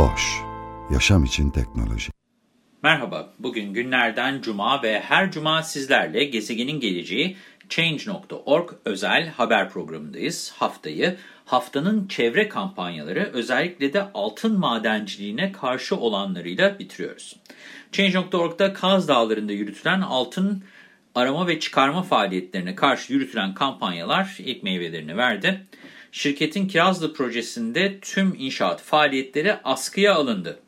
Boş, yaşam için teknoloji. Merhaba, bugün günlerden cuma ve her cuma sizlerle gezegenin geleceği Change.org özel haber programındayız. Haftayı haftanın çevre kampanyaları özellikle de altın madenciliğine karşı olanlarıyla bitiriyoruz. Change.org'da Kaz Dağları'nda yürütülen altın arama ve çıkarma faaliyetlerine karşı yürütülen kampanyalar ilk meyvelerini verdi. Şirketin Kirazlı projesinde tüm inşaat faaliyetleri askıya alındı.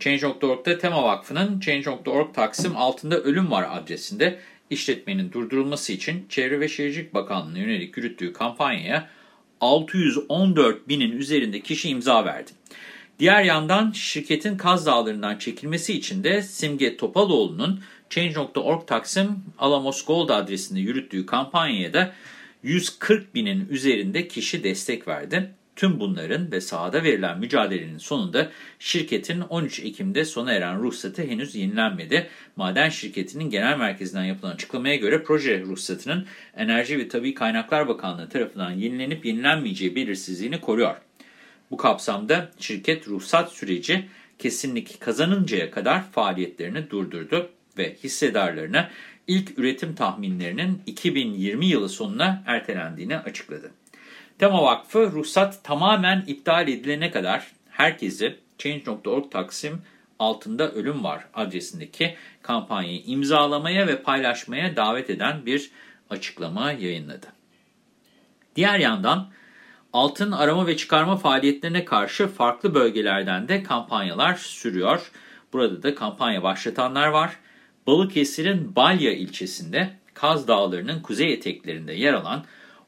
Change.org'da Tema Vakfı'nın Change.org Taksim altında ölüm var adresinde işletmenin durdurulması için Çevre ve Şehircilik Bakanlığı'na yönelik yürüttüğü kampanyaya 614 binin üzerinde kişi imza verdi. Diğer yandan şirketin Kaz Dağları'ndan çekilmesi için de Simge Topaloğlu'nun Change.org Taksim Alamos Gold adresinde yürüttüğü kampanyaya da 140 binin üzerinde kişi destek verdi. Tüm bunların ve sahada verilen mücadelenin sonunda şirketin 13 Ekim'de sona eren ruhsatı henüz yenilenmedi. Maden şirketinin genel merkezinden yapılan açıklamaya göre proje ruhsatının Enerji ve Tabi Kaynaklar Bakanlığı tarafından yenilenip yenilenmeyeceği belirsizliğini koruyor. Bu kapsamda şirket ruhsat süreci kesinlik kazanıncaya kadar faaliyetlerini durdurdu ve hissedarlarına ilk üretim tahminlerinin 2020 yılı sonuna ertelendiğini açıkladı. Tema Vakfı ruhsat tamamen iptal edilene kadar herkesi Change.org Taksim altında ölüm var adresindeki kampanyayı imzalamaya ve paylaşmaya davet eden bir açıklama yayınladı. Diğer yandan altın arama ve çıkarma faaliyetlerine karşı farklı bölgelerden de kampanyalar sürüyor. Burada da kampanya başlatanlar var. Balıkesir'in Balya ilçesinde Kaz Dağları'nın kuzey eteklerinde yer alan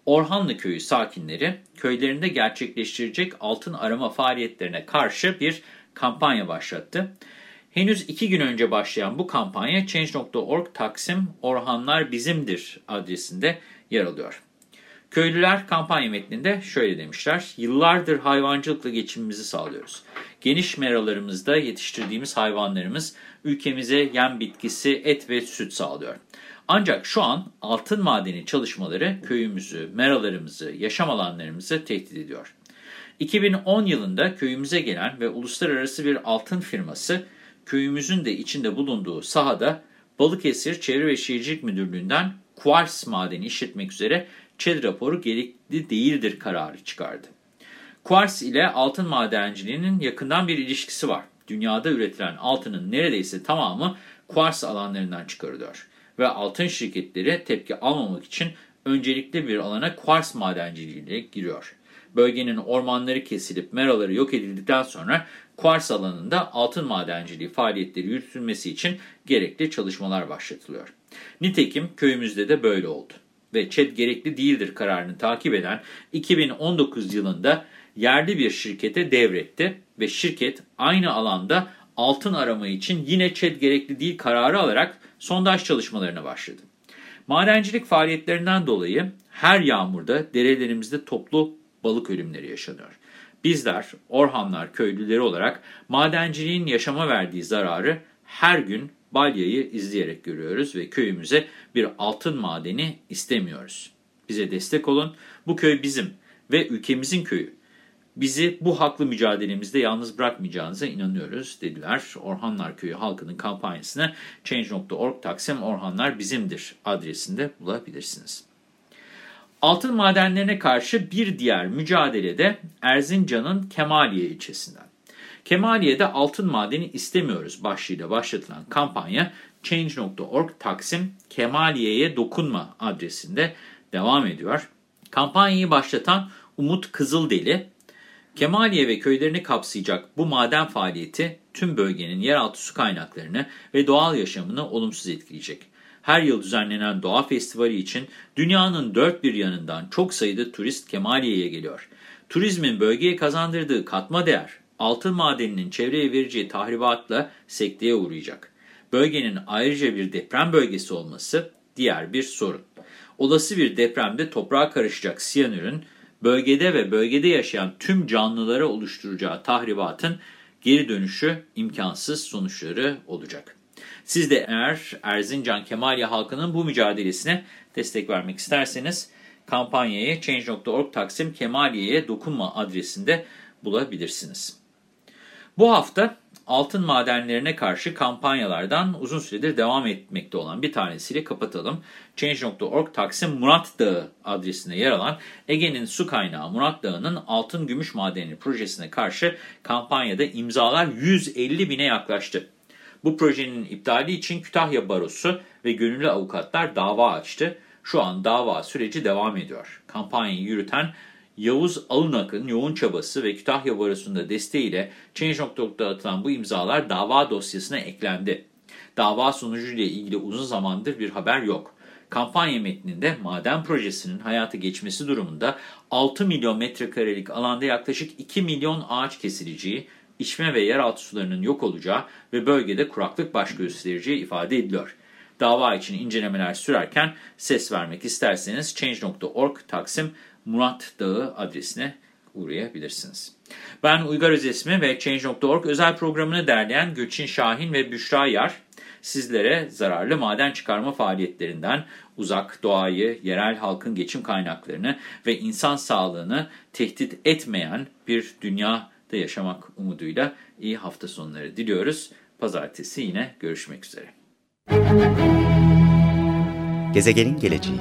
Orhanlı Köyü sakinleri köylerinde gerçekleştirecek altın arama faaliyetlerine karşı bir kampanya başlattı. Henüz iki gün önce başlayan bu kampanya Change.org Taksim Orhanlar Bizimdir adresinde yer alıyor. Köylüler kampanya metninde şöyle demişler. Yıllardır hayvancılıkla geçimimizi sağlıyoruz. Geniş meralarımızda yetiştirdiğimiz hayvanlarımız ülkemize yem bitkisi, et ve süt sağlıyor. Ancak şu an altın madeni çalışmaları köyümüzü, meralarımızı, yaşam alanlarımızı tehdit ediyor. 2010 yılında köyümüze gelen ve uluslararası bir altın firması köyümüzün de içinde bulunduğu sahada Balıkesir Çevre ve Şehircilik Müdürlüğü'nden kuars madeni işletmek üzere ÇED raporu gerekli değildir kararı çıkardı. Kuars ile altın madenciliğinin yakından bir ilişkisi var. Dünyada üretilen altının neredeyse tamamı kuars alanlarından çıkarılıyor ve altın şirketleri tepki almamak için öncelikli bir alana kuars madenciliğiyle giriyor. Bölgenin ormanları kesilip meraları yok edildikten sonra kuars alanında altın madenciliği faaliyetleri yürütülmesi için gerekli çalışmalar başlatılıyor. Nitekim köyümüzde de böyle oldu ve ÇED gerekli değildir kararını takip eden 2019 yılında yerli bir şirkete devretti ve şirket aynı alanda altın arama için yine ÇED gerekli değil kararı alarak sondaj çalışmalarına başladı. Madencilik faaliyetlerinden dolayı her yağmurda derelerimizde toplu balık ölümleri yaşanıyor. Bizler, Orhanlar köylüleri olarak madenciliğin yaşama verdiği zararı her gün balyayı izleyerek görüyoruz ve köyümüze bir altın madeni istemiyoruz. Bize destek olun, bu köy bizim ve ülkemizin köyü. Bizi bu haklı mücadelemizde yalnız bırakmayacağınıza inanıyoruz dediler. Orhanlar Köyü halkının kampanyasını Change.org Taksim Orhanlar Bizimdir adresinde bulabilirsiniz. Altın madenlerine karşı bir diğer mücadelede Erzincan'ın Kemaliye ilçesinden. Kemaliye'de altın madeni istemiyoruz başlığıyla başlatılan kampanya Change.org Taksim Kemaliye'ye dokunma adresinde devam ediyor. Kampanyayı başlatan Umut Kızıldeli, Kemaliye ve köylerini kapsayacak bu maden faaliyeti tüm bölgenin yeraltı su kaynaklarını ve doğal yaşamını olumsuz etkileyecek. Her yıl düzenlenen doğa festivali için dünyanın dört bir yanından çok sayıda turist Kemaliye'ye geliyor. Turizmin bölgeye kazandırdığı katma değer, altın madeninin çevreye vereceği tahribatla sekteye uğrayacak. Bölgenin ayrıca bir deprem bölgesi olması diğer bir sorun. Olası bir depremde toprağa karışacak siyanürün bölgede ve bölgede yaşayan tüm canlılara oluşturacağı tahribatın geri dönüşü imkansız sonuçları olacak. Siz de eğer Erzincan Kemalya halkının bu mücadelesine destek vermek isterseniz kampanyayı Change.org Taksim Kemaliye'ye dokunma adresinde bulabilirsiniz. Bu hafta altın madenlerine karşı kampanyalardan uzun süredir devam etmekte olan bir tanesiyle kapatalım. Change.org Taksim Murat Dağı adresine yer alan Ege'nin su kaynağı Murat Dağı'nın altın gümüş madeni projesine karşı kampanyada imzalar 150 bine yaklaştı. Bu projenin iptali için Kütahya Barosu ve gönüllü avukatlar dava açtı. Şu an dava süreci devam ediyor. Kampanyayı yürüten Yavuz Alınak'ın yoğun çabası ve Kütahya Barosu'nda desteğiyle Change.org'da atılan bu imzalar dava dosyasına eklendi. Dava sonucuyla ilgili uzun zamandır bir haber yok. Kampanya metninde maden projesinin hayata geçmesi durumunda 6 milyon metrekarelik alanda yaklaşık 2 milyon ağaç kesileceği, içme ve yeraltı sularının yok olacağı ve bölgede kuraklık baş göstereceği ifade ediliyor. Dava için incelemeler sürerken ses vermek isterseniz Change.org Taksim Murat Dağı adresine uğrayabilirsiniz. Ben Uygar Özesmi ve Change.org özel programını derleyen Gülçin Şahin ve Büşra Yar sizlere zararlı maden çıkarma faaliyetlerinden uzak doğayı, yerel halkın geçim kaynaklarını ve insan sağlığını tehdit etmeyen bir dünyada yaşamak umuduyla iyi hafta sonları diliyoruz. Pazartesi yine görüşmek üzere. Gezegenin geleceği